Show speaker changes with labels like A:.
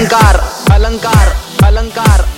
A: अलंकार अलंकार अलंकार।